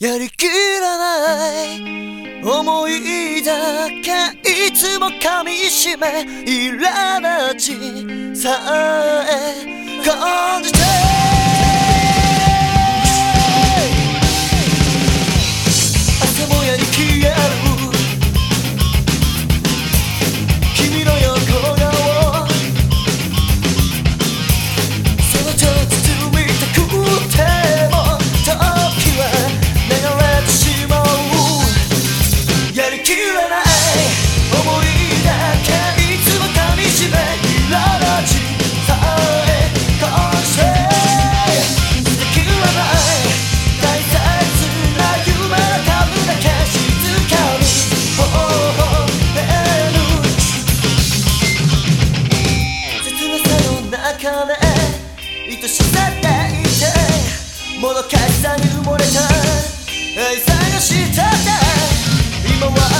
やりきらない思いだけいつも噛みしめ苛立ちさえ感じて愛していて。もどかしさに埋もれた。愛探したって。今は